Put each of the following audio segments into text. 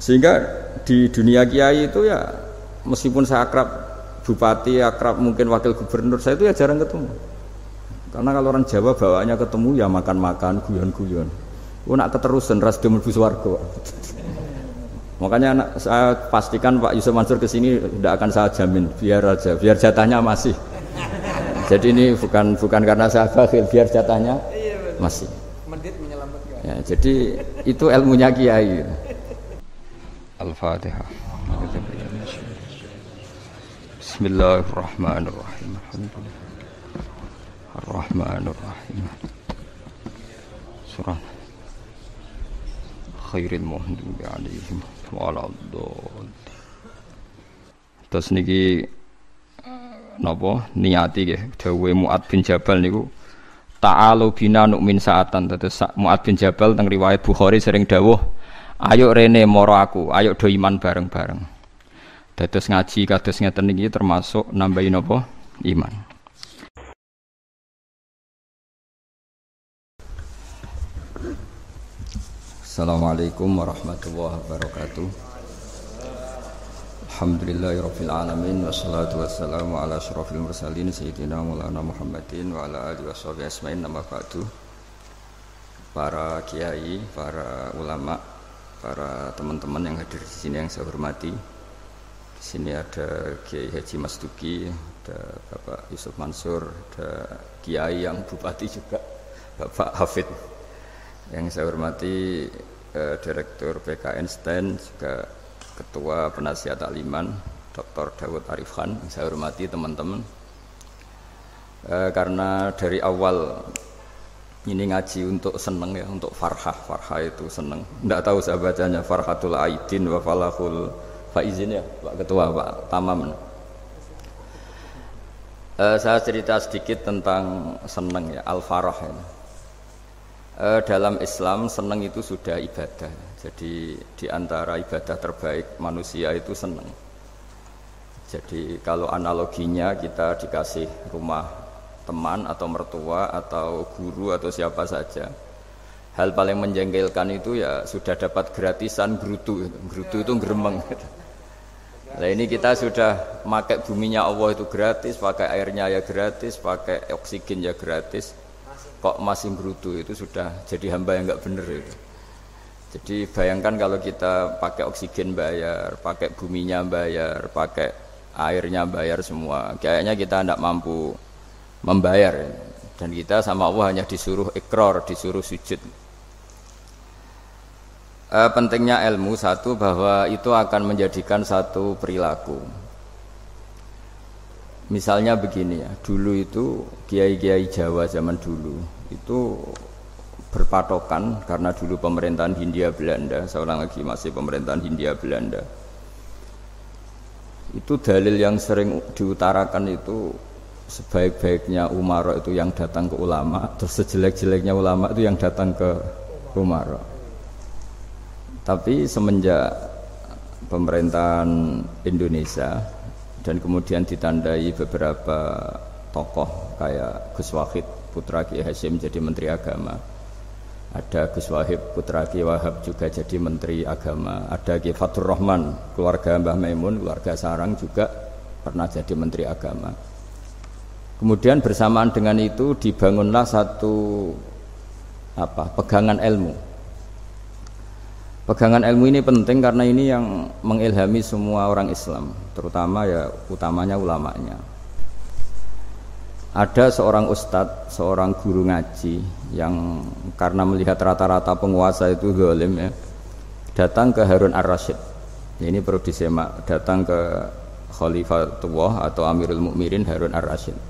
Sehingga di dunia kiai itu ya meskipun saya akrab bupati, akrab mungkin wakil gubernur, saya itu ya jarang ketemu. Karena kalau orang Jawa bawaannya ketemu ya makan-makan, guyon-guyon. Oh nak keterusan ras demul warga. Makanya anak, saya pastikan Pak Yusuf Mansur ke sini tidak akan saya jamin, biar aja, biar jatahnya masih. Jadi ini bukan bukan karena saya bakhil, biar jatahnya masih. Ya, jadi itu ilmunya kiai. Al-Fatihah. Bismillahirrahmanirrahim. Ar-Rahmanirrahim. Surah khairil muhdubi alaihim waladdallin. Terus niki napa niati nggih dawuhe Muad bin Jabal niku ta'alu bina nukmin saatan terus Muad bin Jabal teng riwayat Bukhari sering dawuh ayo rene moro aku ayo do iman bareng-bareng. Dados ngaji kados ngeten niki termasuk nambahin napa? Iman. Assalamualaikum warahmatullahi wabarakatuh. Alhamdulillahirabbil alamin wassalatu wassalamu ala asyrafil mursalin sayyidina Maulana Muhammadin wa ala alihi washabihi asmain nama ba'du. Para kiai, para ulama, para teman-teman yang hadir di sini yang saya hormati. Di sini ada Kiai Haji Mas Duki, ada Bapak Yusuf Mansur, ada Kiai yang bupati juga, Bapak Hafid. Yang saya hormati eh, Direktur PKN Stand juga Ketua Penasihat Takliman Dr. Dawud Arif Khan saya hormati teman-teman e, karena dari awal ini ngaji untuk seneng ya untuk farhah farhah itu seneng tidak tahu saya bacanya farhatul aidin wa falahul faizin ya Pak Ketua Pak Tamam e, saya cerita sedikit tentang seneng ya al farah ya. e, dalam Islam seneng itu sudah ibadah jadi di antara ibadah terbaik manusia itu senang. Jadi kalau analoginya kita dikasih rumah teman atau mertua atau guru atau siapa saja. Hal paling menjengkelkan itu ya sudah dapat gratisan gerutu. Gerutu itu geremeng. Nah ini kita sudah pakai buminya Allah itu gratis, pakai airnya ya gratis, pakai oksigen ya gratis. Kok masih gerutu itu sudah jadi hamba yang nggak bener itu. Jadi bayangkan kalau kita pakai oksigen bayar, pakai buminya bayar, pakai airnya bayar semua. Kayaknya kita tidak mampu membayar. Dan kita sama Allah hanya disuruh ikrar, disuruh sujud. E, pentingnya ilmu satu bahwa itu akan menjadikan satu perilaku. Misalnya begini ya, dulu itu kiai-kiai Jawa zaman dulu itu berpatokan karena dulu pemerintahan Hindia Belanda, seorang lagi masih pemerintahan Hindia Belanda. Itu dalil yang sering diutarakan itu sebaik-baiknya Umar itu yang datang ke ulama, terus sejelek-jeleknya ulama itu yang datang ke Umar. Tapi semenjak pemerintahan Indonesia dan kemudian ditandai beberapa tokoh kayak Gus Wahid putra Ki Hasyim jadi menteri agama ada Gus Wahib putra Ki Wahab juga jadi menteri agama ada Ki Fatur Rahman keluarga Mbah Maimun keluarga Sarang juga pernah jadi menteri agama kemudian bersamaan dengan itu dibangunlah satu apa pegangan ilmu pegangan ilmu ini penting karena ini yang mengilhami semua orang Islam terutama ya utamanya ulamanya ada seorang ustadz, seorang guru ngaji yang karena melihat rata-rata penguasa itu zalim ya, datang ke Harun ar-Rasyid. Ini perlu disemak, datang ke Khalifatullah atau Amirul Mukminin Harun ar-Rasyid.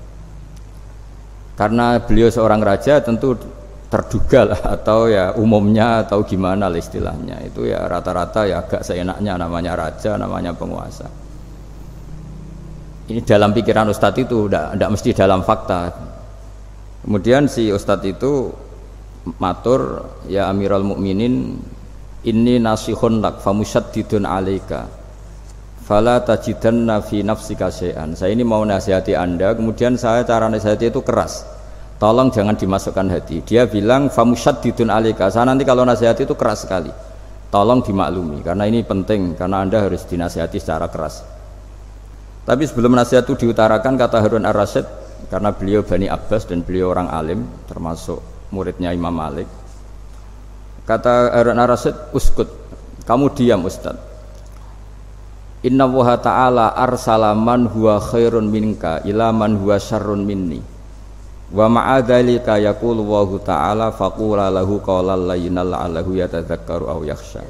Karena beliau seorang raja tentu terduga lah atau ya umumnya atau gimana lah istilahnya. Itu ya rata-rata ya agak seenaknya namanya raja namanya penguasa. Ini dalam pikiran ustadz itu tidak mesti dalam fakta. Kemudian si ustadz itu matur ya amiral mukminin ini nasihun lak famusyaddidun alaika fala tajidanna fi nafsika syai'an. Saya ini mau nasihati anda kemudian saya cara nasihati itu keras. Tolong jangan dimasukkan hati. Dia bilang famusyaddidun alaika saya nanti kalau nasihati itu keras sekali. Tolong dimaklumi karena ini penting karena anda harus dinasihati secara keras. Tapi sebelum nasihat itu diutarakan kata Harun ar-Rasyid karena beliau Bani Abbas dan beliau orang alim termasuk muridnya Imam Malik kata Harun ar-Rasyid uskut kamu diam Ustaz Inna wa ta'ala arsala man huwa khairun minka ila man huwa syarrun minni. Wa ma'adzalika yaqulu wa ta'ala faqula lahu qawlan layyinal la'allahu yatadzakkaru aw yakhsha.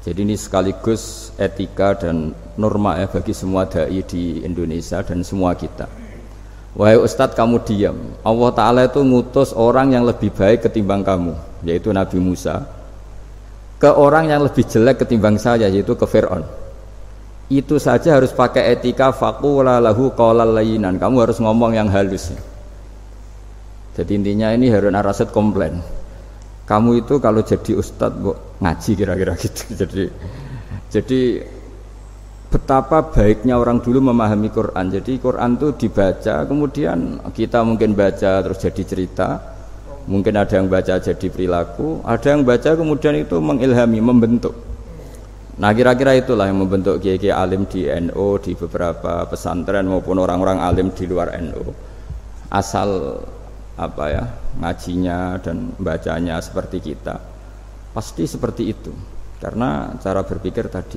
Jadi ini sekaligus etika dan norma ya bagi semua dai di Indonesia dan semua kita. Wahai ustadz kamu diam. Allah Ta'ala itu ngutus orang yang lebih baik ketimbang kamu yaitu Nabi Musa. Ke orang yang lebih jelek ketimbang saya yaitu ke Fir'aun itu saja harus pakai etika faqula lahu qawlal layinan kamu harus ngomong yang halus. Jadi intinya ini Harun Arasid komplain. Kamu itu kalau jadi ustadz bu, ngaji kira-kira gitu. Jadi jadi betapa baiknya orang dulu memahami Quran. Jadi Quran itu dibaca kemudian kita mungkin baca terus jadi cerita. Mungkin ada yang baca jadi perilaku ada yang baca kemudian itu mengilhami membentuk Nah kira-kira itulah yang membentuk kiai-kiai alim di NU, di beberapa pesantren maupun orang-orang alim di luar NU. Asal apa ya ngajinya dan bacanya seperti kita, pasti seperti itu. Karena cara berpikir tadi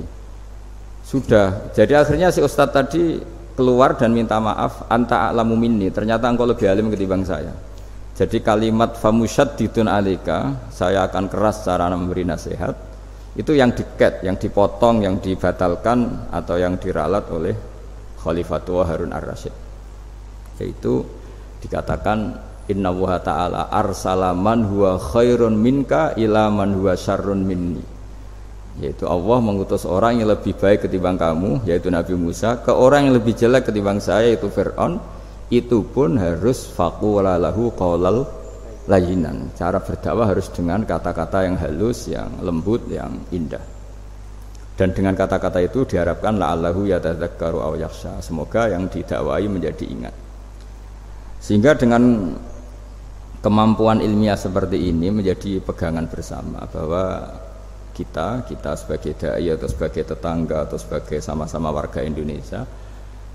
sudah. Jadi akhirnya si Ustadz tadi keluar dan minta maaf anta alamu minni. Ternyata engkau lebih alim ketimbang saya. Jadi kalimat famusyad ditun alika, saya akan keras cara memberi nasihat itu yang diket, yang dipotong, yang dibatalkan atau yang diralat oleh Khalifatul Harun ar-Rasyid. Yaitu dikatakan Inna wa ta'ala arsalaman huwa khairun minka ila man huwa syarrun minni. Yaitu Allah mengutus orang yang lebih baik ketimbang kamu yaitu Nabi Musa ke orang yang lebih jelek ketimbang saya yaitu Fir'aun. Itu pun harus faqula lahu qawlal layinan. Cara berdakwah harus dengan kata-kata yang halus, yang lembut, yang indah. Dan dengan kata-kata itu diharapkan la'allahu yatadzakkaru aw yakhsha. Semoga yang didakwai menjadi ingat. Sehingga dengan kemampuan ilmiah seperti ini menjadi pegangan bersama bahwa kita, kita sebagai dai atau sebagai tetangga atau sebagai sama-sama warga Indonesia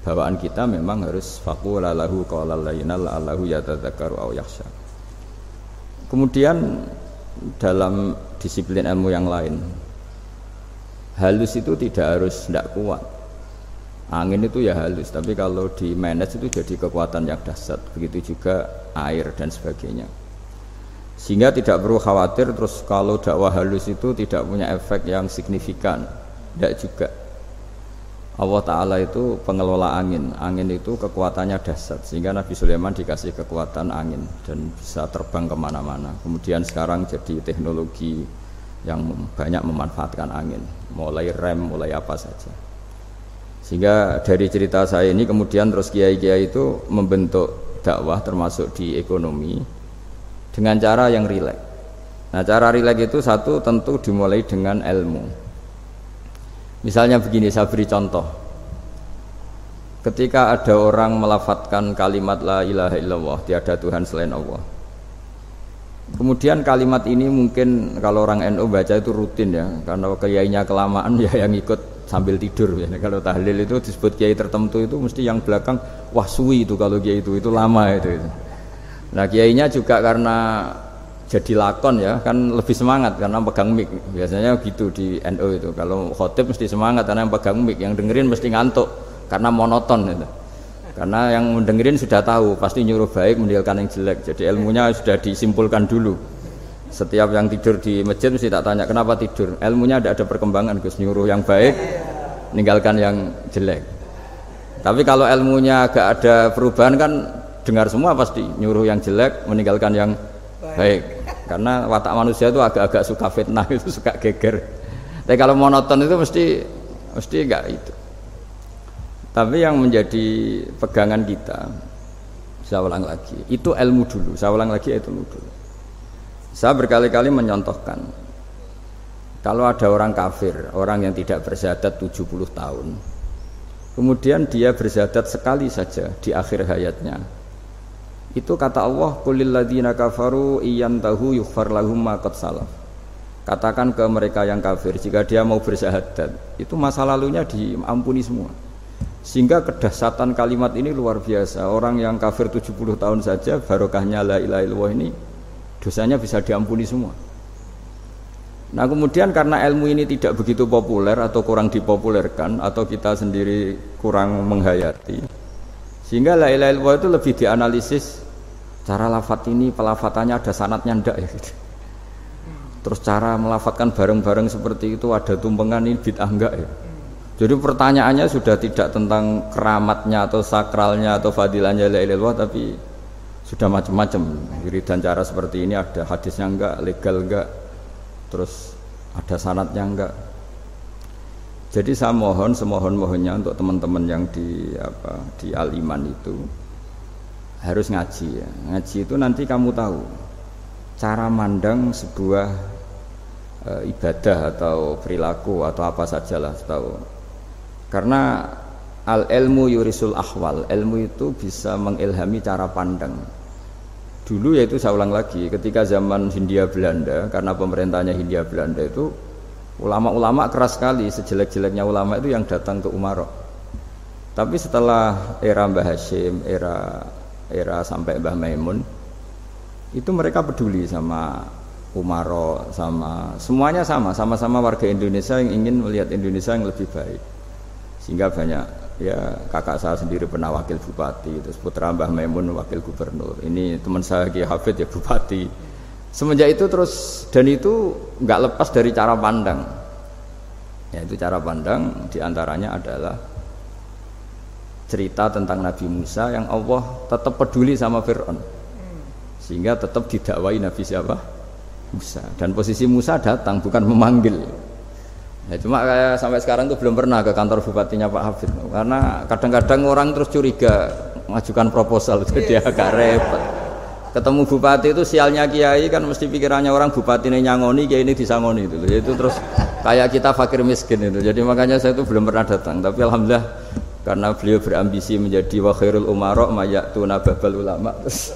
bawaan kita memang harus faqula lahu qawlan layyinal yatadzakkaru aw yakhsha. Kemudian dalam disiplin ilmu yang lain, halus itu tidak harus tidak kuat. Angin itu ya halus, tapi kalau di manage itu jadi kekuatan yang dahsyat. Begitu juga air dan sebagainya. Sehingga tidak perlu khawatir terus kalau dakwah halus itu tidak punya efek yang signifikan. Tidak juga. Allah Ta'ala itu pengelola angin. Angin itu kekuatannya dahsyat Sehingga Nabi Sulaiman dikasih kekuatan angin Dan bisa terbang ke mana-mana. Kemudian sekarang jadi teknologi Yang banyak memanfaatkan angin Mulai rem, mulai apa saja. Sehingga dari cerita saya ini Kemudian terus kiai-kiai itu Membentuk dakwah termasuk di ekonomi Dengan cara yang rileks. Nah cara rileks itu satu tentu dimulai dengan ilmu Misalnya begini, saya beri contoh. Ketika ada orang melafatkan kalimat la ilaha illallah, tiada Tuhan selain Allah. Kemudian kalimat ini mungkin kalau orang NU baca itu rutin ya, karena kiainya kelamaan ya yang ikut sambil tidur ya. Kalau tahlil itu disebut kiai tertentu itu mesti yang belakang wah suwi itu kalau kiai itu itu lama itu. itu. Nah kiainya juga karena jadi lakon ya kan lebih semangat karena pegang mic. Biasanya gitu di NU itu. Kalau khotib mesti semangat karena yang pegang mic. Yang dengerin mesti ngantuk karena monoton itu. Karena yang mendengerin sudah tahu pasti nyuruh baik meninggalkan yang jelek. Jadi ilmunya sudah disimpulkan dulu. Setiap yang tidur di masjid mesti tak tanya kenapa tidur? Ilmunya tidak ada perkembangan Gus. Nyuruh yang baik meninggalkan yang jelek. Tapi kalau ilmunya agak ada perubahan kan dengar semua pasti. Nyuruh yang jelek meninggalkan yang baik karena watak manusia itu agak-agak suka fitnah itu suka geger. Tapi kalau monoton itu mesti mesti enggak itu. Tapi yang menjadi pegangan kita saya ulang lagi itu ilmu dulu. Saya ulang lagi itu ilmu dulu. Saya berkali-kali menyontohkan kalau ada orang kafir orang yang tidak bersyahadat 70 tahun kemudian dia bersyahadat sekali saja di akhir hayatnya itu kata Allah kulil ladzina kafaru tahu yughfar lahum ma salaf. Katakan ke mereka yang kafir jika dia mau bersyahadat itu masa lalunya diampuni semua. Sehingga kedahsatan kalimat ini luar biasa. Orang yang kafir 70 tahun saja barokahnya la ilaha illallah ini dosanya bisa diampuni semua. Nah kemudian karena ilmu ini tidak begitu populer atau kurang dipopulerkan atau kita sendiri kurang menghayati sehingga la ilaha illallah itu lebih dianalisis cara lafat ini pelafatannya ada sanatnya ndak ya gitu. Terus cara melafatkan bareng-bareng seperti itu ada tumpengan ini bid'ah enggak ya? Jadi pertanyaannya sudah tidak tentang keramatnya atau sakralnya atau fadilahnya la ilaha tapi sudah macam-macam. dan cara seperti ini ada hadisnya enggak, legal enggak, terus ada sanatnya enggak jadi saya mohon semohon mohonnya untuk teman-teman yang di apa di aliman itu harus ngaji ya. Ngaji itu nanti kamu tahu cara mandang sebuah e, ibadah atau perilaku atau apa sajalah tahu. Karena al ilmu yurisul ahwal ilmu itu bisa mengilhami cara pandang. Dulu yaitu saya ulang lagi, ketika zaman Hindia Belanda, karena pemerintahnya Hindia Belanda itu ulama-ulama keras sekali, sejelek-jeleknya ulama itu yang datang ke Umaro. Tapi setelah era Mbah Hashim, era era sampai Mbah Maimun, itu mereka peduli sama Umaro, sama semuanya sama, sama-sama warga Indonesia yang ingin melihat Indonesia yang lebih baik. Sehingga banyak ya kakak saya sendiri pernah wakil bupati terus putra Mbah Maimun wakil gubernur ini teman saya Kiai Hafid ya bupati semenjak itu terus dan itu nggak lepas dari cara pandang. Ya itu cara pandang di antaranya adalah cerita tentang Nabi Musa yang Allah tetap peduli sama Fir'aun. Sehingga tetap didakwai Nabi siapa? Musa. Dan posisi Musa datang bukan memanggil. Ya, cuma kayak sampai sekarang tuh belum pernah ke kantor bupatinya Pak Hafid. Karena kadang-kadang orang terus curiga mengajukan proposal jadi agak repot. Ketemu bupati itu sialnya kiai kan mesti pikirannya orang bupati ini nyangoni kiai ini disangoni itu. Itu terus kayak kita fakir miskin itu. Jadi makanya saya itu belum pernah datang. Tapi alhamdulillah karena beliau berambisi menjadi wakhirul umarok mayatu nababal ulama terus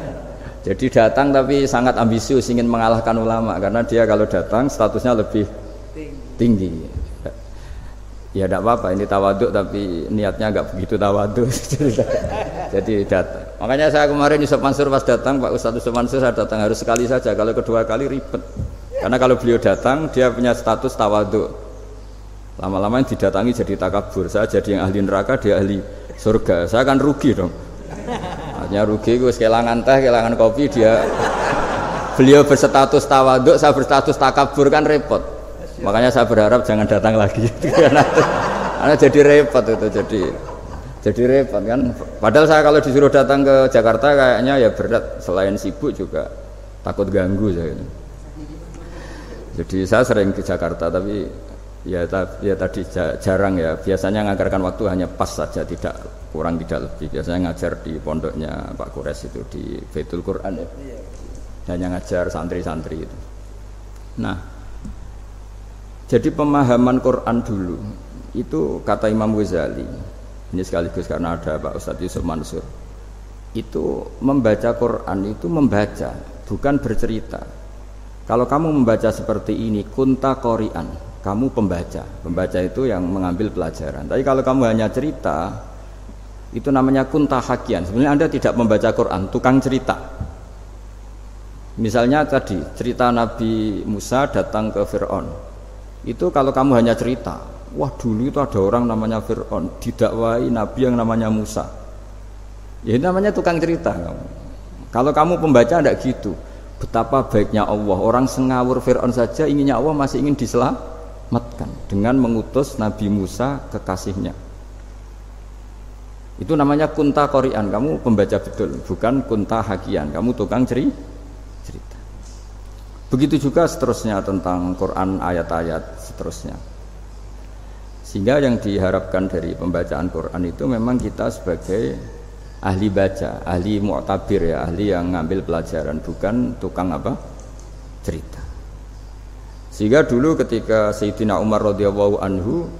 jadi datang tapi sangat ambisius ingin mengalahkan ulama karena dia kalau datang statusnya lebih tinggi ya tidak apa-apa ini tawaduk tapi niatnya agak begitu tawaduk jadi datang makanya saya kemarin Yusuf Mansur pas datang Pak Ustadz Yusuf Mansur saya datang harus sekali saja. Kalau kedua kali ribet. Karena kalau beliau datang dia punya status tawaduk. Lama-lama yang didatangi jadi takabur. Saya jadi yang ahli neraka dia ahli surga. Saya akan rugi dong. Artinya rugi gue kehilangan teh kehilangan kopi dia beliau berstatus tawaduk saya berstatus takabur kan repot. Makanya saya berharap jangan datang lagi. Karena jadi repot itu jadi jadi repot kan. Padahal saya kalau disuruh datang ke Jakarta kayaknya ya berat. Selain sibuk juga takut ganggu saya. Jadi saya sering ke Jakarta tapi ya, ya tadi jarang ya. Biasanya ngajarkan waktu hanya pas saja, tidak kurang tidak lebih. Biasanya ngajar di pondoknya Pak Kures itu di Baitul Quran ya. Dan yang ngajar santri-santri itu. Nah, jadi pemahaman Quran dulu itu kata Imam Ghazali ini sekaligus karena ada Pak Ustadz Yusuf Mansur. Itu membaca Quran itu membaca bukan bercerita. Kalau kamu membaca seperti ini kunta korian kamu pembaca. Pembaca itu yang mengambil pelajaran. Tapi kalau kamu hanya cerita itu namanya kunta hakian. Sebenarnya anda tidak membaca Quran tukang cerita. Misalnya tadi cerita Nabi Musa datang ke Fir'aun. Itu kalau kamu hanya cerita wah dulu itu ada orang namanya Fir'aun didakwai Nabi yang namanya Musa. Ya namanya tukang cerita. Kalau kamu pembaca tidak gitu. Betapa baiknya Allah. Orang sengawur Fir'aun saja inginnya Allah masih ingin diselamatkan dengan mengutus Nabi Musa kekasihnya. Itu namanya kunta korian kamu pembaca betul bukan kunta hakian. Kamu tukang cerita. Begitu juga seterusnya tentang Quran ayat-ayat seterusnya. Sehingga yang diharapkan dari pembacaan Quran itu memang kita sebagai ahli baca, ahli mu'tabir ya, ahli yang ngambil pelajaran bukan tukang apa? cerita. Sehingga dulu ketika Sayyidina Umar radhiyallahu anhu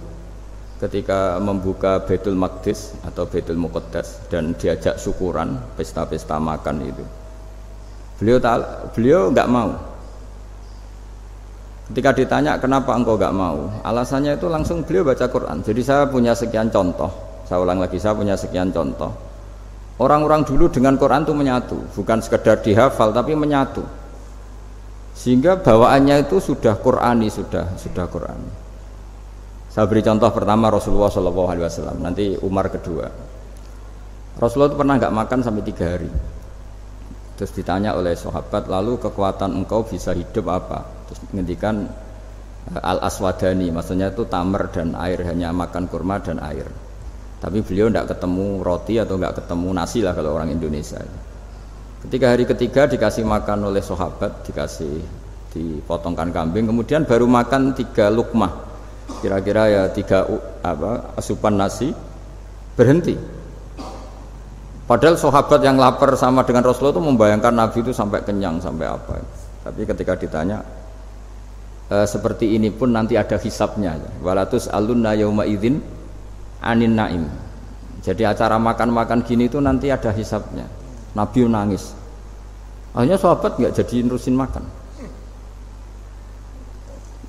ketika membuka Baitul Maqdis atau Baitul Muqaddas dan diajak syukuran pesta-pesta makan itu. Beliau tak beliau nggak mau Ketika ditanya kenapa engkau gak mau, alasannya itu langsung beliau baca Quran. Jadi saya punya sekian contoh. Saya ulang lagi, saya punya sekian contoh. Orang-orang dulu dengan Quran itu menyatu, bukan sekedar dihafal tapi menyatu. Sehingga bawaannya itu sudah Qurani, sudah sudah Qurani. Saya beri contoh pertama Rasulullah SAW, nanti Umar kedua. Rasulullah itu pernah nggak makan sampai tiga hari. Terus ditanya oleh sahabat, lalu kekuatan engkau bisa hidup apa? Terus menghentikan eh, al aswadani, maksudnya itu tamer dan air, hanya makan kurma dan air. Tapi beliau tidak ketemu roti atau nggak ketemu nasi lah kalau orang Indonesia. Ketika hari ketiga dikasih makan oleh sahabat, dikasih dipotongkan kambing, kemudian baru makan tiga lukmah, kira-kira ya tiga apa asupan nasi, berhenti Padahal sahabat yang lapar sama dengan Rasulullah itu membayangkan Nabi itu sampai kenyang sampai apa. Tapi ketika ditanya e, seperti ini pun nanti ada hisapnya. Walatus alunna yauma idzin anin naim. Jadi acara makan-makan gini itu nanti ada hisapnya. Nabi nangis. Akhirnya sahabat nggak jadi nerusin makan.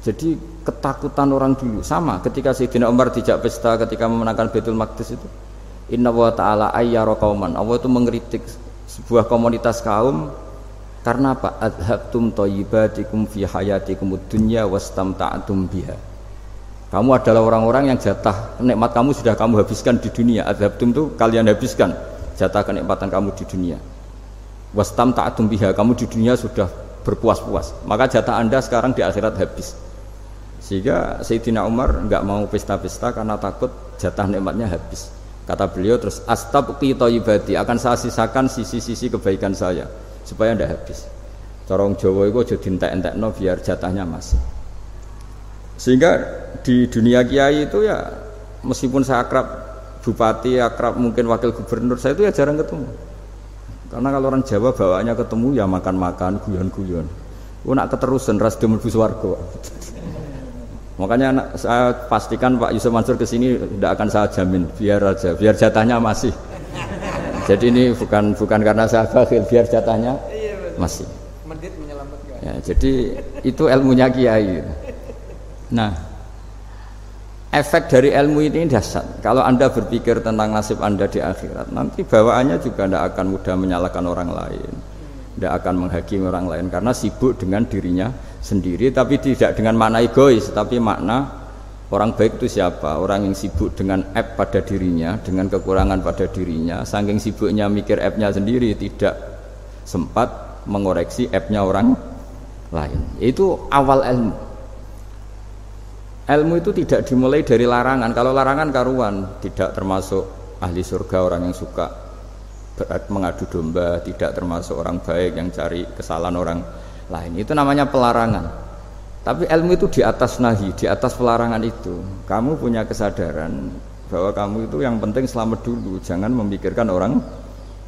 Jadi ketakutan orang dulu sama ketika Sayyidina Umar dijak pesta ketika memenangkan Betul Maqdis itu Inna wa ta'ala ayyara qauman. Allah itu mengkritik sebuah komunitas kaum karena apa? Adhabtum thayyibatikum fi hayatikum dunya wastamta'tum biha. Kamu adalah orang-orang yang jatah nikmat kamu sudah kamu habiskan di dunia. Adhabtum itu kalian habiskan jatah kenikmatan kamu di dunia. Wastamta'tum biha. Kamu di dunia sudah berpuas-puas. Maka jatah Anda sekarang di akhirat habis. Sehingga Sayyidina Umar nggak mau pesta-pesta karena takut jatah nikmatnya habis. Kata beliau terus astabqi thayyibati akan saya sisakan sisi-sisi kebaikan saya supaya tidak habis. Corong Jawa itu aja dientek-entekno biar jatahnya masih. Sehingga di dunia kiai itu ya meskipun saya akrab bupati, akrab mungkin wakil gubernur, saya itu ya jarang ketemu. Karena kalau orang Jawa bawaannya ketemu ya makan-makan, guyon-guyon. Ku nak keterusan ras demul warga. Makanya anak, saya pastikan Pak Yusuf Mansur ke sini tidak akan saya jamin, biar aja, biar jatahnya masih. Jadi ini bukan bukan karena saya bakhil, biar jatahnya iya, masih. Ya, jadi itu ilmunya kiai. Nah, efek dari ilmu ini dasar. Kalau anda berpikir tentang nasib anda di akhirat, nanti bawaannya juga tidak akan mudah menyalahkan orang lain, tidak akan menghakimi orang lain karena sibuk dengan dirinya sendiri tapi tidak dengan makna egois tapi makna orang baik itu siapa? Orang yang sibuk dengan app pada dirinya dengan kekurangan pada dirinya. Saking sibuknya mikir appnya sendiri tidak sempat mengoreksi appnya orang lain. Itu awal ilmu. Ilmu itu tidak dimulai dari larangan. Kalau larangan karuan tidak termasuk ahli surga orang yang suka mengadu domba tidak termasuk orang baik yang cari kesalahan orang lain. Itu namanya pelarangan tapi ilmu itu di atas nahi di atas pelarangan itu. Kamu punya kesadaran bahwa kamu itu yang penting selamat dulu jangan memikirkan orang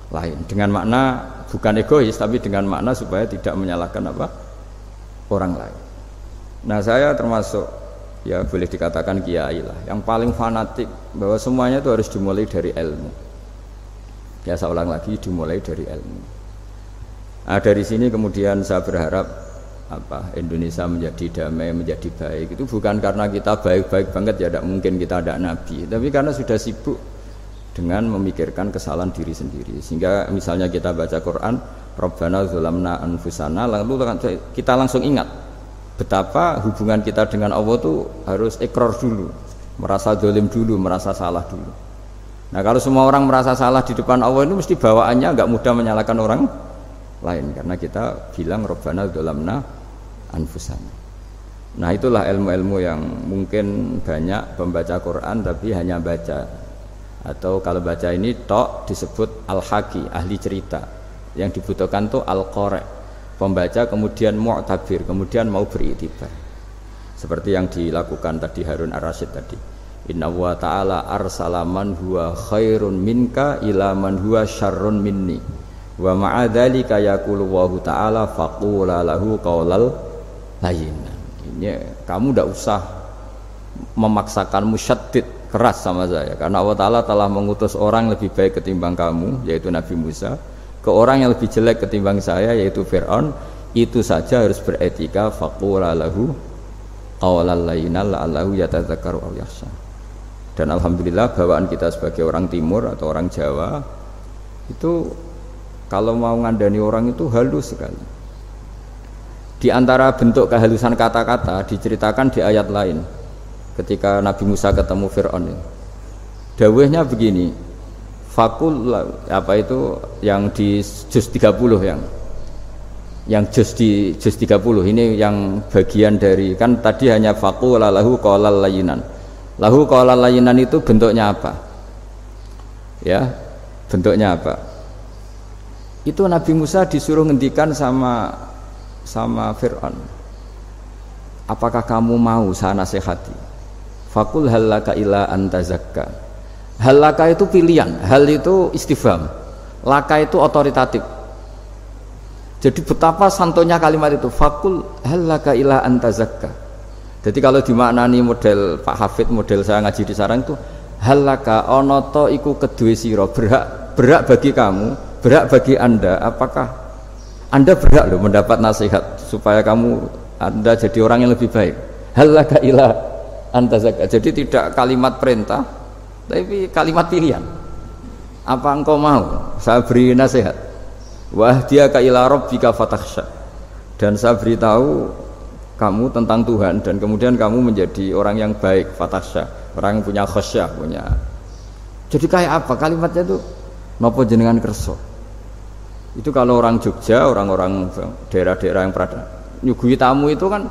lain. Dengan makna bukan egois tapi dengan makna supaya tidak menyalahkan apa? Orang lain. Nah saya termasuk ya boleh dikatakan kiai lah yang paling fanatik bahwa semuanya itu harus dimulai dari ilmu. Ya saya ulang lagi dimulai dari ilmu. Nah, dari sini kemudian saya berharap apa Indonesia menjadi damai, menjadi baik. Itu bukan karena kita baik-baik banget ya tidak mungkin kita ada nabi, tapi karena sudah sibuk dengan memikirkan kesalahan diri sendiri. Sehingga misalnya kita baca Quran, Rabbana zulamna anfusana, lalu kita langsung ingat betapa hubungan kita dengan Allah itu harus ekor dulu, merasa dolim dulu, merasa salah dulu. Nah kalau semua orang merasa salah di depan Allah itu mesti bawaannya nggak mudah menyalahkan orang lain karena kita bilang robbana dolamna anfusana. Nah itulah ilmu-ilmu yang mungkin banyak pembaca Quran tapi hanya baca. Atau kalau baca ini tok disebut al-haki ahli cerita. Yang dibutuhkan tuh al-qore pembaca kemudian mu'tabir kemudian mau beriktibar seperti yang dilakukan tadi Harun Ar-Rasyid tadi. Inna wa ta'ala arsalaman huwa khairun minka ila man huwa syarrun minni. Wa ma'adzalika yaqulu wa ta'ala faqula lahu qaulal layyinan. Ini kamu tidak usah memaksakan musyaddid keras sama saya. Karena Allah Ta'ala telah mengutus orang lebih baik ketimbang kamu yaitu Nabi Musa ke orang yang lebih jelek ketimbang saya yaitu Fir'aun. Itu saja harus beretika. Faqula lahu la'allahu yatadzakkaru aw yakhsha dan alhamdulillah bawaan kita sebagai orang timur atau orang Jawa itu kalau mau ngandani orang itu halus sekali di antara bentuk kehalusan kata-kata diceritakan di ayat lain ketika Nabi Musa ketemu Fir'aun dawehnya begini fakul apa itu? Yang di juz 30 yang yang juz di juz 30 ini yang bagian dari kan tadi hanya fakul lahu qolal layinan. Lahu qolal layinan itu bentuknya apa? Ya bentuknya apa? Itu Nabi Musa disuruh ngendikan sama sama Fir'aun. Apakah kamu mau saya nasihati? Fakul halaka ila antazakka halaka itu pilihan hal itu istifham. Laka itu otoritatif. Jadi betapa santonya kalimat itu. Fakul halaka ila antazakka jadi kalau dimaknani model Pak Hafid model saya ngaji di sarang itu halaka onoto iku kedue siro berhak berhak bagi kamu berhak bagi anda apakah anda berhak loh mendapat nasihat supaya kamu Anda jadi orang yang lebih baik. Halaka ila antazaka. Jadi tidak kalimat perintah, tapi kalimat pilihan. Apa engkau mau? Saya beri nasihat. Wah dia ka ila rabbika fatakhsha. Dan saya beritahu kamu tentang Tuhan dan kemudian kamu menjadi orang yang baik fatakhsha, orang yang punya khasyah, punya. Jadi kayak apa? Kalimatnya itu nopo jenengan kerso itu kalau orang Jogja, orang-orang daerah-daerah yang pernah nyugui tamu itu kan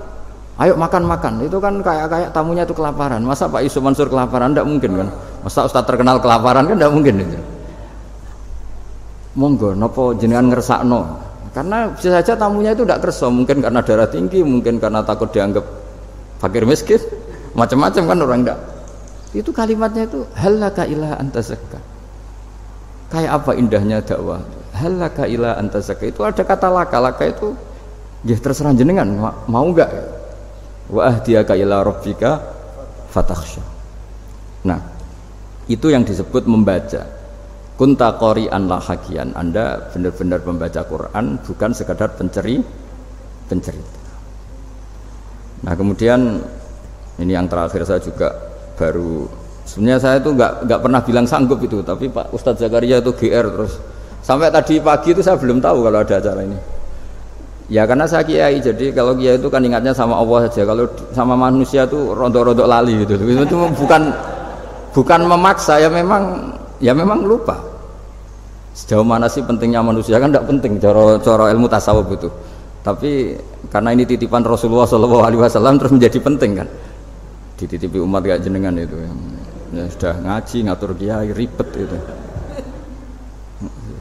ayo makan-makan. Itu kan kayak kayak tamunya itu kelaparan. Masa Pak Yusuf Mansur kelaparan? Tidak mungkin kan. Masa Ustaz terkenal kelaparan kan tidak mungkin itu. Monggo nopo jenengan ngersakno. Karena bisa saja tamunya itu tidak kerso, mungkin karena darah tinggi, mungkin karena takut dianggap fakir miskin, macam-macam kan orang tidak. Itu kalimatnya itu halaka ilah antazakka. Kayak apa indahnya dakwah halaka ila antazaka itu ada kata laka. Laka itu ya terserah jenengan mau enggak wa ahdiyaka ila rabbika fatakhsha. Nah itu yang disebut membaca. Kunta qori'an lahakian anda benar-benar membaca Quran bukan sekadar penceri pencerita. Nah kemudian ini yang terakhir saya juga baru sebenarnya saya itu nggak nggak pernah bilang sanggup itu tapi Pak Ustadz Zakaria itu GR terus Sampai tadi pagi itu saya belum tahu kalau ada acara ini. Ya karena saya kiai, jadi kalau kiai itu kan ingatnya sama Allah saja. Kalau sama manusia itu rontok-rontok lali gitu. Itu bukan bukan memaksa ya memang ya memang lupa. Sejauh mana sih pentingnya manusia kan tidak penting coro coro ilmu tasawuf itu. Tapi karena ini titipan Rasulullah Shallallahu Alaihi Wasallam terus menjadi penting kan. Dititipi umat kayak jenengan itu. Ya, sudah ngaji ngatur kiai ribet itu.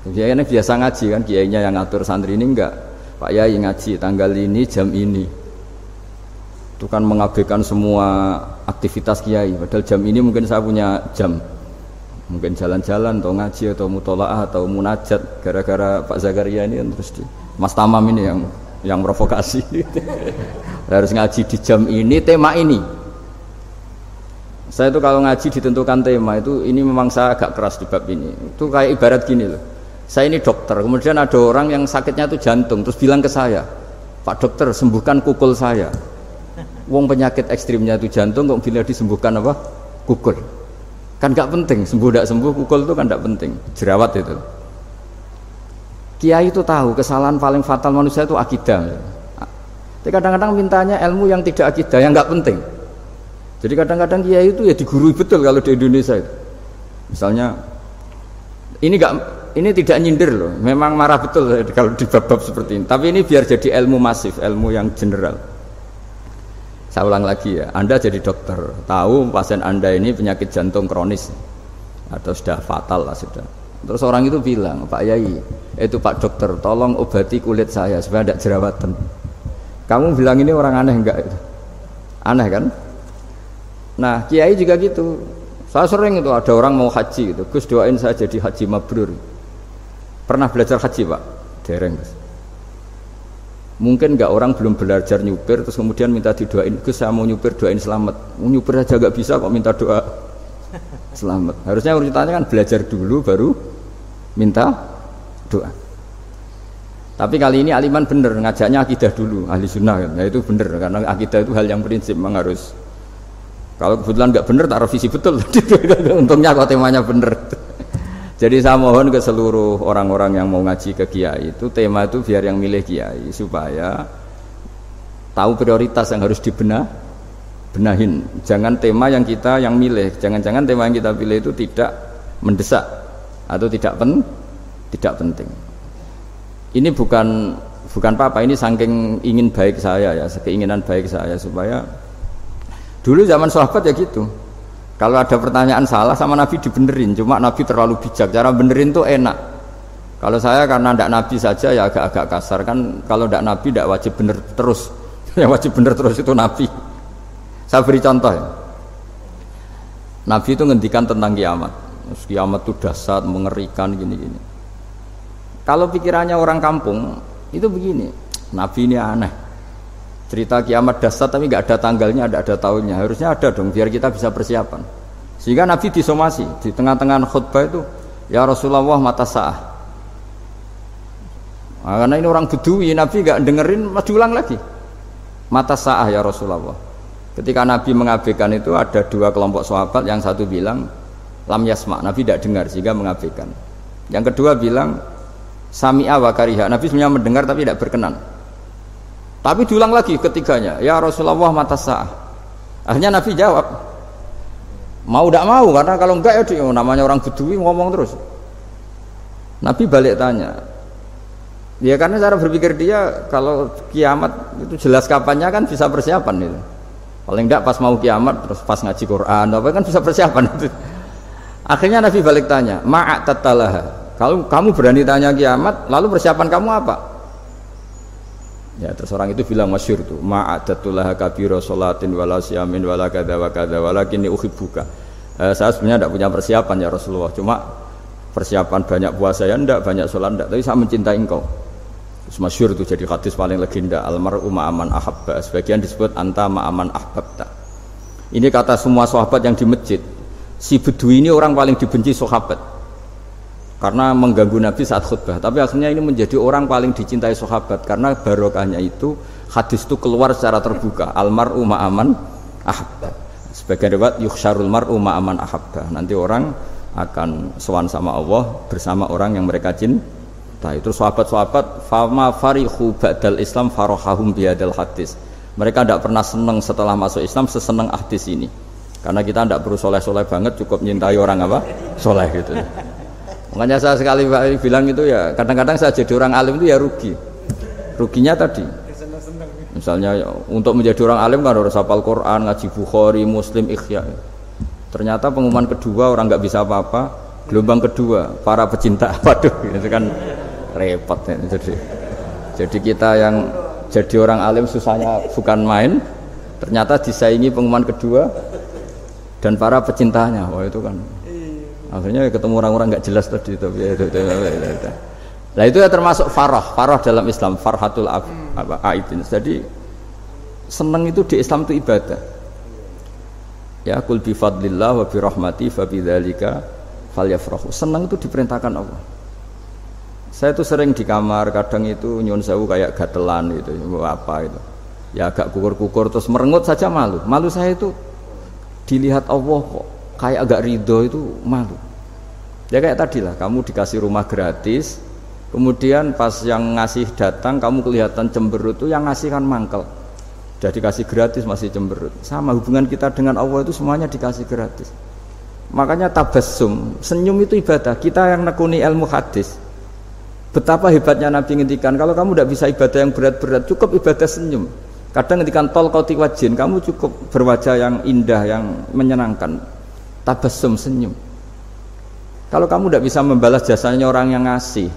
Kiai ini biasa ngaji kan, kiainya yang ngatur santri ini enggak. Pak Yai ngaji tanggal ini jam ini. Itu kan mengabaikan semua aktivitas kiai. Padahal jam ini mungkin saya punya jam. Mungkin jalan-jalan atau ngaji atau mutolaah atau munajat gara-gara Pak Zakaria ini kan terus di Mas Tamam ini yang yang provokasi. Harus ngaji di jam ini tema ini. Saya itu kalau ngaji ditentukan tema itu ini memang saya agak keras di bab ini. Itu kayak ibarat gini loh saya ini dokter kemudian ada orang yang sakitnya itu jantung terus bilang ke saya Pak dokter sembuhkan kukul saya. Wong penyakit ekstrimnya itu jantung kok bila disembuhkan apa? Kukul. Kan gak penting sembuh tidak sembuh kukul itu kan gak penting. Jerawat itu. Kiai itu tahu kesalahan paling fatal manusia itu akidah. Tapi kadang-kadang mintanya ilmu yang tidak akidah yang gak penting. Jadi kadang-kadang kiai itu ya digurui betul kalau di Indonesia itu. Misalnya ini gak ini tidak nyindir loh, memang marah betul kalau di bab-bab seperti ini. Tapi ini biar jadi ilmu masif, ilmu yang general. Saya ulang lagi ya, Anda jadi dokter, tahu pasien Anda ini penyakit jantung kronis atau sudah fatal lah sudah. Terus orang itu bilang, Pak Yai, itu Pak dokter, tolong obati kulit saya supaya tidak jerawatan. Kamu bilang ini orang aneh enggak itu? Aneh kan? Nah, Kiai juga gitu. Saya sering itu ada orang mau haji gitu, Gus doain saya jadi haji mabrur. Pernah belajar haji pak? Dereng Mungkin nggak orang belum belajar nyupir terus kemudian minta didoain, Gus saya mau nyupir doain selamat. Mau nyupir aja nggak bisa kok minta doa selamat. Harusnya urutannya kan belajar dulu baru minta doa. Tapi kali ini aliman bener ngajaknya akidah dulu ahli sunnah kan. Nah itu bener karena akidah itu hal yang prinsip memang harus. Kalau kebetulan nggak bener tak revisi betul. Untungnya kok temanya bener. Jadi saya mohon ke seluruh orang-orang yang mau ngaji ke kiai itu tema itu biar yang milih kiai supaya tahu prioritas yang harus dibenah benahin. Jangan tema yang kita yang milih, jangan-jangan tema yang kita pilih itu tidak mendesak atau tidak pen tidak penting. Ini bukan bukan apa-apa, ini saking ingin baik saya ya, keinginan baik saya supaya dulu zaman sahabat ya gitu. Kalau ada pertanyaan salah sama Nabi dibenerin, cuma Nabi terlalu bijak. Cara benerin tuh enak. Kalau saya karena tidak Nabi saja ya agak-agak kasar kan. Kalau tidak Nabi tidak wajib bener terus. Yang wajib bener terus itu Nabi. Saya beri contoh ya. Nabi itu ngendikan tentang kiamat. Kiamat itu dasar, mengerikan gini-gini. Kalau pikirannya orang kampung itu begini, Nabi ini aneh. Cerita kiamat dasar tapi nggak ada tanggalnya, ada ada tahunnya. Harusnya ada dong biar kita bisa persiapan. Sehingga Nabi disomasi di tengah-tengah khutbah itu, ya Rasulullah mata sah. Nah, karena ini orang bedui, Nabi nggak dengerin, maju ulang lagi. Mata sah ya Rasulullah. Ketika Nabi mengabaikan itu ada dua kelompok sahabat, yang satu bilang lam yasma, Nabi tidak dengar sehingga mengabaikan. Yang kedua bilang Sami'a wa kariha. Nabi sebenarnya mendengar tapi tidak berkenan. Tapi diulang lagi ketiganya, ya Rasulullah mata sah. Akhirnya Nabi jawab, mau tidak mau karena kalau enggak ya namanya orang bedui ngomong terus. Nabi balik tanya, ya karena cara berpikir dia kalau kiamat itu jelas kapannya kan bisa persiapan itu. Paling enggak pas mau kiamat terus pas ngaji Quran apa kan bisa persiapan itu. Akhirnya Nabi balik tanya, ma'at tatalaha kalau kamu berani tanya kiamat, lalu persiapan kamu apa? Ya terus itu bilang masyur tuh, ma'adatullah kabiro sholatin wala siyamin wala kada wa kada walakin uhibbuka. Eh, saya sebenarnya tidak punya persiapan ya Rasulullah, cuma persiapan banyak puasa ya enggak, banyak sholat enggak, tapi saya mencintai engkau. Terus masyur itu jadi hadis paling legenda almar'u ma'aman ahabba. Sebagian disebut anta ma'aman ahbabta. Ini kata semua sahabat yang di masjid. Si Bedui ini orang paling dibenci sahabat karena mengganggu Nabi saat khutbah. Tapi akhirnya ini menjadi orang paling dicintai sahabat karena barokahnya itu hadis itu keluar secara terbuka. Almaru ma'aman ahabba. Sebagai riwayat yukhsyarul mar'u ma'aman ahabba. Nanti orang akan sowan sama Allah bersama orang yang mereka cinta. Itu sahabat-sahabat fama farihu ba'dal Islam farohahum biadal hadis. Mereka tidak pernah senang setelah masuk Islam sesenang hadis ini. Karena kita tidak perlu soleh-soleh banget, cukup nyintai orang apa? Soleh gitu. Makanya saya sekali bilang itu ya kadang-kadang saya jadi orang alim itu ya rugi. Ruginya tadi. Misalnya untuk menjadi orang alim kan harus hafal Quran, ngaji Bukhari, Muslim, Ikhya. Ternyata pengumuman kedua orang nggak bisa apa-apa. Gelombang kedua para pecinta, waduh itu kan repot ya. Jadi, jadi kita yang jadi orang alim susahnya bukan main. Ternyata disaingi pengumuman kedua dan para pecintanya. Wah itu kan akhirnya ketemu orang-orang nggak jelas tadi itu. Nah itu ya termasuk farah farah dalam Islam farhatul aidin. Jadi seneng itu di Islam itu ibadah. Ya kul bi fadlillah wa bi rahmati fa bidzalika falyafrahu. Seneng itu diperintahkan Allah. Saya itu sering di kamar kadang itu nyun sewu kayak gatelan itu apa itu ya agak kukur-kukur terus merengut saja malu. Malu saya itu dilihat Allah kok kayak agak ridho itu malu ya kayak tadi lah kamu dikasih rumah gratis kemudian pas yang ngasih datang kamu kelihatan cemberut itu yang ngasih kan mangkel. Sudah dikasih gratis masih cemberut. Sama hubungan kita dengan Allah itu semuanya dikasih gratis. Makanya tabassum senyum itu ibadah. Kita yang nekuni ilmu hadis. Betapa hebatnya Nabi ngendikan kalau kamu tidak bisa ibadah yang berat-berat cukup ibadah senyum. Kadang ngendikan tol kau wajin kamu cukup berwajah yang indah yang menyenangkan. Tabasum senyum kalau kamu tidak bisa membalas jasanya orang yang ngasih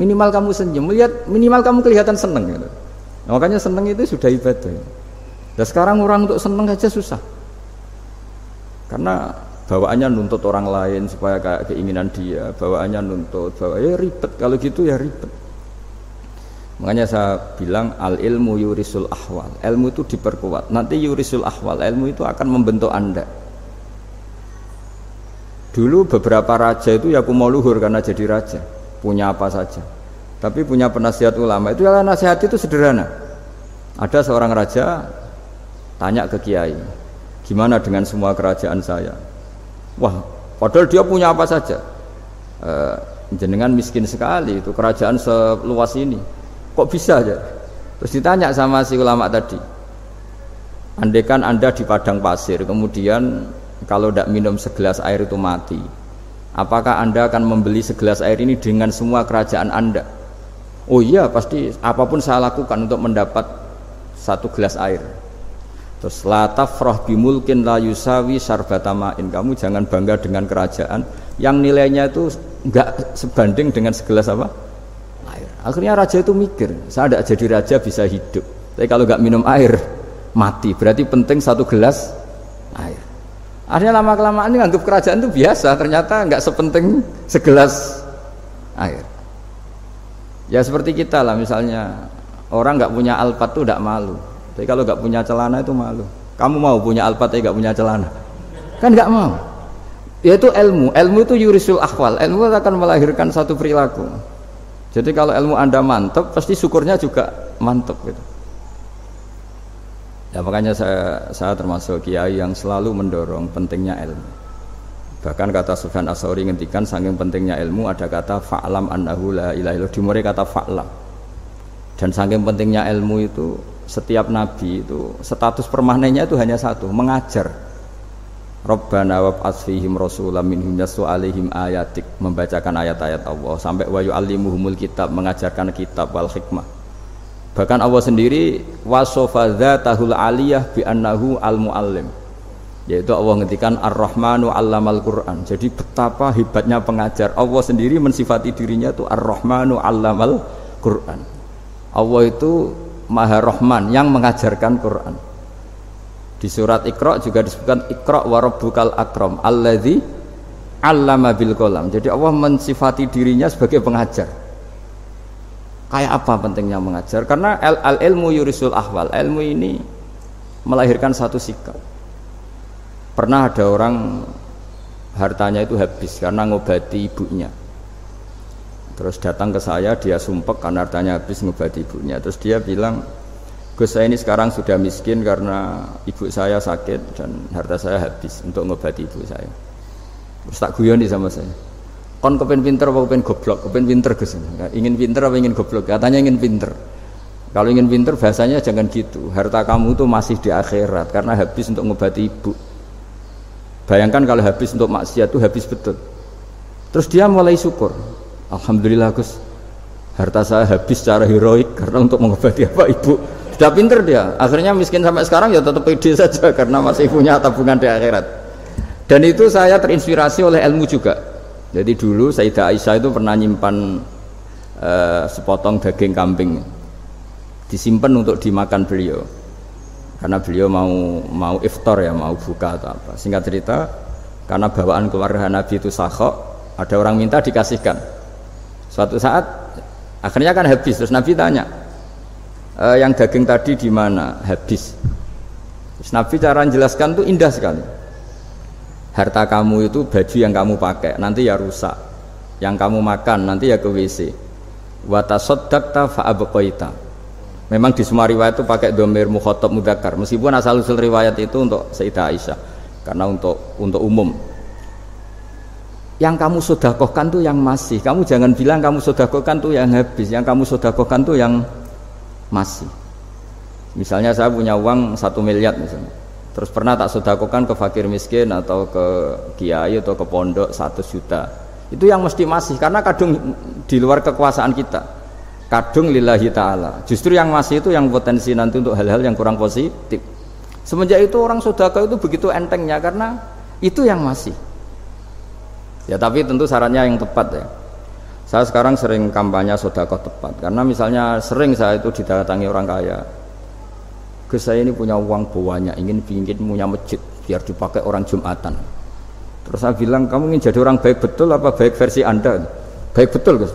minimal kamu senyum. Melihat minimal kamu kelihatan seneng gitu. nah, makanya seneng itu sudah ibadah. Dan sekarang orang untuk seneng saja susah. Karena bawaannya nuntut orang lain supaya kayak keinginan dia. Bawaannya nuntut bawa ya ribet. Kalau gitu ya ribet. Makanya saya bilang al ilmu yurisul ahwal. Ilmu itu diperkuat. Nanti yurisul ahwal ilmu itu akan membentuk anda Dulu beberapa raja itu ya luhur karena jadi raja, punya apa saja. Tapi punya penasihat ulama itu ya nasihat itu sederhana. Ada seorang raja tanya ke kiai, gimana dengan semua kerajaan saya? Wah, padahal dia punya apa saja. E, jenengan miskin sekali itu kerajaan seluas ini. Kok bisa aja? Terus ditanya sama si ulama tadi. Andaikan Anda di padang pasir, kemudian kalau tidak minum segelas air itu mati. Apakah Anda akan membeli segelas air ini dengan semua kerajaan Anda? Oh iya pasti apa pun saya lakukan untuk mendapat satu gelas air. Terus la tafrah bimulkin la yusawi sarbatamain. Kamu jangan bangga dengan kerajaan yang nilainya itu enggak sebanding dengan segelas apa? Air. Akhirnya raja itu mikir, saya tidak jadi raja bisa hidup. Tapi kalau enggak minum air mati. Berarti penting satu gelas air. Akhirnya lama kelamaan ini anggap kerajaan itu biasa. Ternyata enggak sepenting segelas air. Ya seperti kita lah misalnya orang nggak punya alpat tuh tidak malu. Tapi kalau nggak punya celana itu malu. Kamu mau punya alpat tapi nggak punya celana? Kan nggak mau. Yaitu ilmu. Ilmu itu yurisul akhwal. Ilmu akan melahirkan satu perilaku. Jadi kalau ilmu anda mantap, pasti syukurnya juga mantap gitu. Ya makanya saya saya termasuk kiai yang selalu mendorong pentingnya ilmu. Bahkan kata Sufyan Asori ngendikan saking pentingnya ilmu ada kata fa'lam annahu la ilaha illallah dimulai kata fa'lam. Dan saking pentingnya ilmu itu setiap nabi itu status permanennya itu hanya satu, mengajar. Rabbana wa fihim rasulam minhum yasu alaihim ayatik membacakan ayat-ayat Allah sampai wa yu'allimuhumul kitab mengajarkan kitab wal hikmah. Bahkan Allah sendiri wasofa tahul aliyah bi annahu al muallim yaitu Allah ngendikan Ar-Rahmanu 'allamal Qur'an. Jadi betapa hebatnya pengajar. Allah sendiri mensifati dirinya itu Ar-Rahmanu 'allamal Qur'an. Allah itu Maha Rahman yang mengajarkan Quran. Di surat Iqra juga disebutkan Iqra wa rabbukal akram alladzi 'allama bil qalam. Jadi Allah mensifati dirinya sebagai pengajar. Kayak apa pentingnya mengajar? Karena al ilmu yurisul ahwal. Ilmu ini melahirkan satu sikap Pernah ada orang hartanya itu habis karena ngobati ibunya. Terus datang ke saya, dia sumpek karena hartanya habis ngobati ibunya. Terus dia bilang, Gus saya ini sekarang sudah miskin karena ibu saya sakit dan harta saya habis untuk ngobati ibu saya. Terus tak guyon sama saya. Kon kepen pinter apa kepen goblok? Kepen pinter Gus. Ingin pinter apa ingin goblok? Katanya ingin pinter. Kalau ingin pinter bahasanya jangan gitu. Harta kamu itu masih di akhirat karena habis untuk ngobati ibu. Bayangkan kalau habis untuk maksiat itu habis betul. Terus dia mulai syukur. Alhamdulillah Gus, harta saya habis secara heroik karena untuk mengobati apa ibu. Sudah pinter dia. Akhirnya miskin sampai sekarang ya tetap pede saja karena masih punya tabungan di akhirat. Dan itu saya terinspirasi oleh ilmu juga. Jadi dulu Sayyidah Aisyah itu pernah nyimpan uh, sepotong daging kambing disimpan untuk dimakan beliau. Karena beliau mau mau iftar ya mau buka atau apa. Singkat cerita karena bawaan keluarga Nabi itu sahok ada orang minta dikasihkan. Suatu saat akhirnya kan habis. Terus Nabi tanya e, yang daging tadi di mana? Habis. Terus Nabi cara menjelaskan tuh indah sekali harta kamu itu baju yang kamu pakai nanti ya rusak yang kamu makan nanti ya ke WC watasoddakta fa'abqaita Memang di semua riwayat itu pakai domir mukhotob mudakar. Meskipun asal usul riwayat itu untuk Sayyidah Aisyah. Karena untuk untuk umum. Yang kamu sodakohkan tuh yang masih. Kamu jangan bilang kamu sodakohkan tuh yang habis. Yang kamu sodakohkan tuh yang masih. Misalnya saya punya uang satu miliar misalnya. Terus pernah tak sodakohkan ke fakir miskin atau ke kiai atau ke pondok satu juta. Itu yang mesti masih karena kadung di luar kekuasaan kita. Kadung lillahi ta'ala. Justru yang masih itu yang potensi nanti untuk hal-hal yang kurang positif. Semenjak itu orang sodaka itu begitu entengnya karena itu yang masih. Ya tapi tentu sarannya yang tepat ya. Saya sekarang sering kampanye sodako tepat. Karena misalnya sering saya itu didatangi orang kaya ke saya ini punya uang banyak ingin ingin punya masjid biar dipakai orang Jumatan terus saya bilang kamu ingin jadi orang baik betul apa baik versi anda baik betul Gus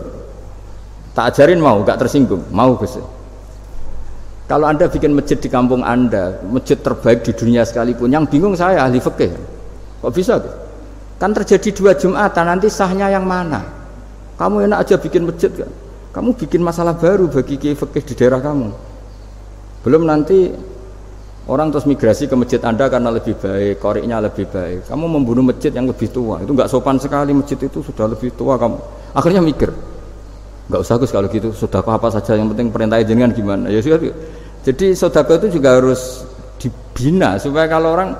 Tak ajarin mau, gak tersinggung, mau Gus. Kalau anda bikin masjid di kampung anda, masjid terbaik di dunia sekalipun, yang bingung saya ahli fikih. Kok bisa? Gus? Kan terjadi dua Jumatan, nanti sahnya yang mana? Kamu enak aja bikin masjid kan? kamu bikin masalah baru bagi kiai fikih di daerah kamu. Belum nanti orang terus migrasi ke masjid Anda karena lebih baik, koriknya lebih baik. Kamu membunuh masjid yang lebih tua, itu nggak sopan sekali masjid itu sudah lebih tua kamu. Akhirnya mikir, nggak usah Gus kalau gitu, sudah apa saja yang penting perintah jenengan gimana. Ya sudah. Jadi sodako itu juga harus dibina supaya kalau orang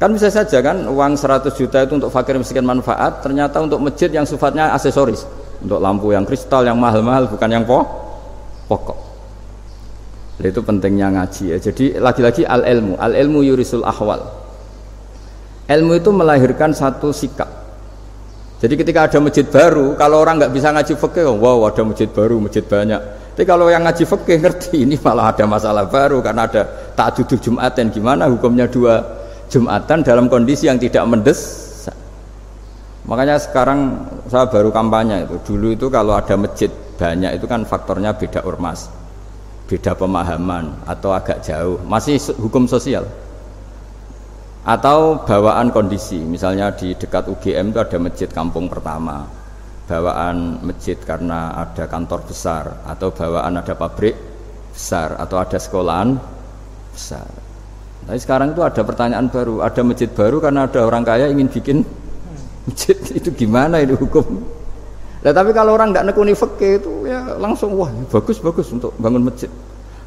kan bisa saja kan uang 100 juta itu untuk fakir miskin manfaat ternyata untuk masjid yang sifatnya aksesoris untuk lampu yang kristal yang mahal-mahal bukan yang pokok itu pentingnya ngaji ya. Jadi lagi-lagi al ilmu, al ilmu yurisul ahwal. Ilmu itu melahirkan satu sikap. Jadi ketika ada masjid baru, kalau orang nggak bisa ngaji fikih, oh, wow ada masjid baru, masjid banyak. Tapi kalau yang ngaji fikih ngerti ini malah ada masalah baru karena ada tak duduk jumatan gimana hukumnya dua jumatan dalam kondisi yang tidak mendes. Makanya sekarang saya baru kampanye itu. Dulu itu kalau ada masjid banyak itu kan faktornya beda ormas beda pemahaman atau agak jauh. Masih hukum sosial. Atau bawaan kondisi. Misalnya di dekat UGM itu ada masjid kampung pertama. Bawaan masjid karena ada kantor besar. Atau bawaan ada pabrik besar. Atau ada sekolahan besar. Tapi sekarang itu ada pertanyaan baru. Ada masjid baru karena ada orang kaya ingin bikin masjid. Itu gimana itu hukum Nah, tapi kalau orang tidak nekuni fakih itu ya langsung wah bagus bagus untuk bangun masjid.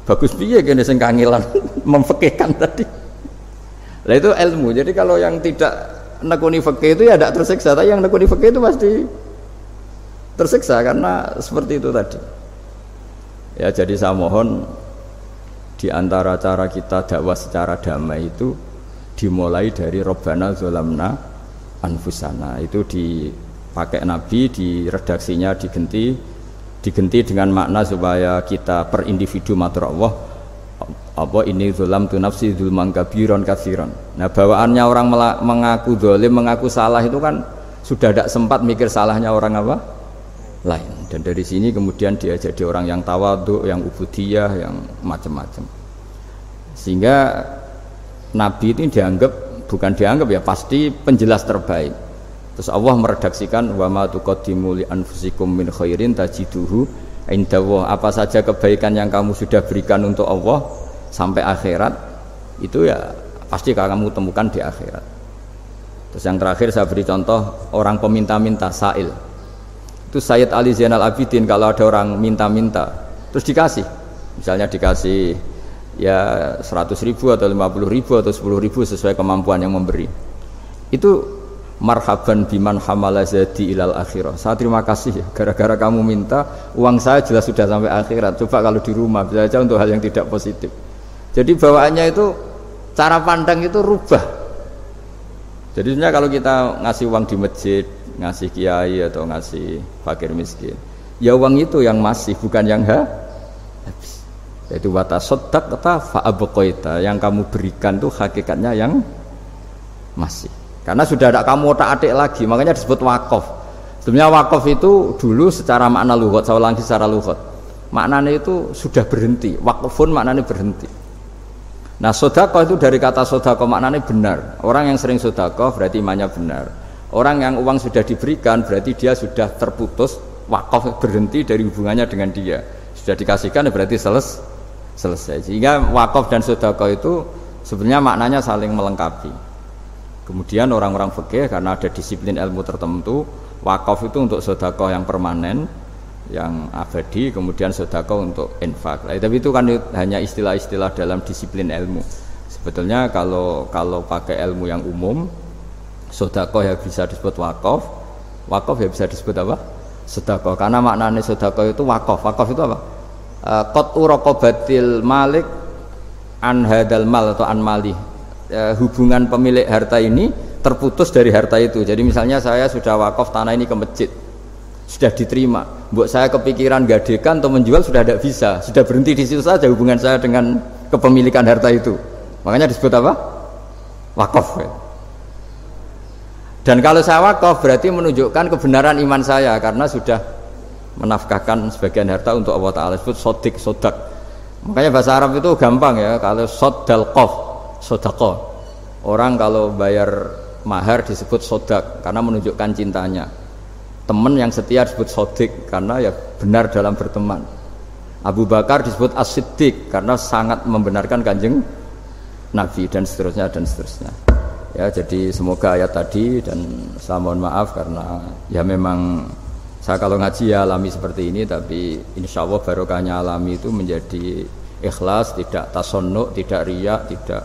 Bagus piye kene sing memfekihkan tadi. Nah itu ilmu. Jadi kalau yang tidak nekuni fakih itu ya tidak tersiksa, tapi yang nekuni fakih itu pasti tersiksa karena seperti itu tadi. Ya jadi saya mohon di antara cara kita dakwah secara damai itu dimulai dari Robbana Zolamna Anfusana itu di pakai Nabi di redaksinya digenti digenti dengan makna supaya kita per individu matur Allah apa ini zulam tu nafsi zulman kabiron kathiron. Nah bawaannya orang mengaku dolim mengaku salah itu kan sudah tidak sempat mikir salahnya orang apa? Lain. Dan dari sini kemudian dia jadi orang yang tawaduk yang ubudiyah yang macam-macam. Sehingga Nabi ini dianggap bukan dianggap ya pasti penjelas terbaik Terus Allah meredaksikan wa ma tuqaddimu li anfusikum min khairin tajiduhu indallah. Apa saja kebaikan yang kamu sudah berikan untuk Allah sampai akhirat itu ya pasti kamu temukan di akhirat. Terus yang terakhir saya beri contoh orang peminta-minta sail. Itu Sayyid Ali Zainal Abidin kalau ada orang minta-minta terus dikasih. Misalnya dikasih ya 100 ribu atau 50 ribu atau 10 ribu sesuai kemampuan yang memberi. Itu marhaban biman hamala zadi ilal akhirah. Saya terima kasih gara-gara kamu minta uang saya jelas sudah sampai akhirat. Coba kalau di rumah bisa saja untuk hal yang tidak positif. Jadi bawaannya itu cara pandang itu rubah. Jadi sebenarnya kalau kita ngasih uang di masjid ngasih kiai atau ngasih fakir miskin ya uang itu yang masih bukan yang ha yaitu wata sodak kata fa'abukoita yang kamu berikan tuh hakikatnya yang masih karena sudah ada kamu otak atik lagi, makanya disebut wakaf. Sebenarnya wakaf itu dulu secara makna luhut, saya ulangi secara luhut. Maknanya itu sudah berhenti, wakafun maknanya berhenti. Nah sodako itu dari kata sodako maknanya benar. Orang yang sering sodako berarti imannya benar. Orang yang uang sudah diberikan berarti dia sudah terputus, wakaf berhenti dari hubungannya dengan dia. Sudah dikasihkan berarti seles, selesai. Sehingga wakaf dan sodako itu sebenarnya maknanya saling melengkapi. Kemudian orang-orang fikih karena ada disiplin ilmu tertentu, wakaf itu untuk sodakoh yang permanen, yang abadi, kemudian sodakoh untuk infak. Nah, tapi itu kan hanya istilah-istilah dalam disiplin ilmu. Sebetulnya kalau kalau pakai ilmu yang umum, sodakoh ya bisa disebut wakaf, wakaf ya bisa disebut apa? Sodakoh. Karena maknanya sodakoh itu wakaf. Wakaf itu apa? Eh, Kot urokobatil malik an hadal mal atau an malih e, hubungan pemilik harta ini terputus dari harta itu. Jadi misalnya saya sudah wakaf tanah ini ke masjid, sudah diterima. Buat saya kepikiran gadekan atau menjual sudah tidak bisa, sudah berhenti di situ saja hubungan saya dengan kepemilikan harta itu. Makanya disebut apa? Wakaf. Dan kalau saya wakaf berarti menunjukkan kebenaran iman saya karena sudah menafkahkan sebagian harta untuk Allah Taala disebut sodik sodak. Makanya bahasa Arab itu gampang ya kalau sodal kof sodako orang kalau bayar mahar disebut sodak karena menunjukkan cintanya Teman yang setia disebut sodik karena ya benar dalam berteman. Abu Bakar disebut as karena sangat membenarkan kanjeng Nabi dan seterusnya dan seterusnya. Ya jadi semoga ayat tadi dan saya mohon maaf karena ya memang saya kalau ngaji ya alami seperti ini tapi insya Allah barokahnya alami itu menjadi ikhlas, tidak tasonuk, tidak riak, tidak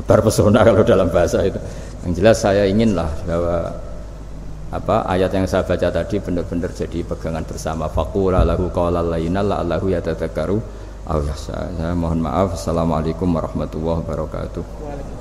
tebar pesona kalau dalam bahasa itu. Yang jelas saya inginlah bahwa apa ayat yang saya baca tadi benar-benar jadi pegangan bersama faqula lahu qawlan layyina la'allahu yatadzakkaru aw Saya mohon maaf. Assalamualaikum warahmatullahi wabarakatuh.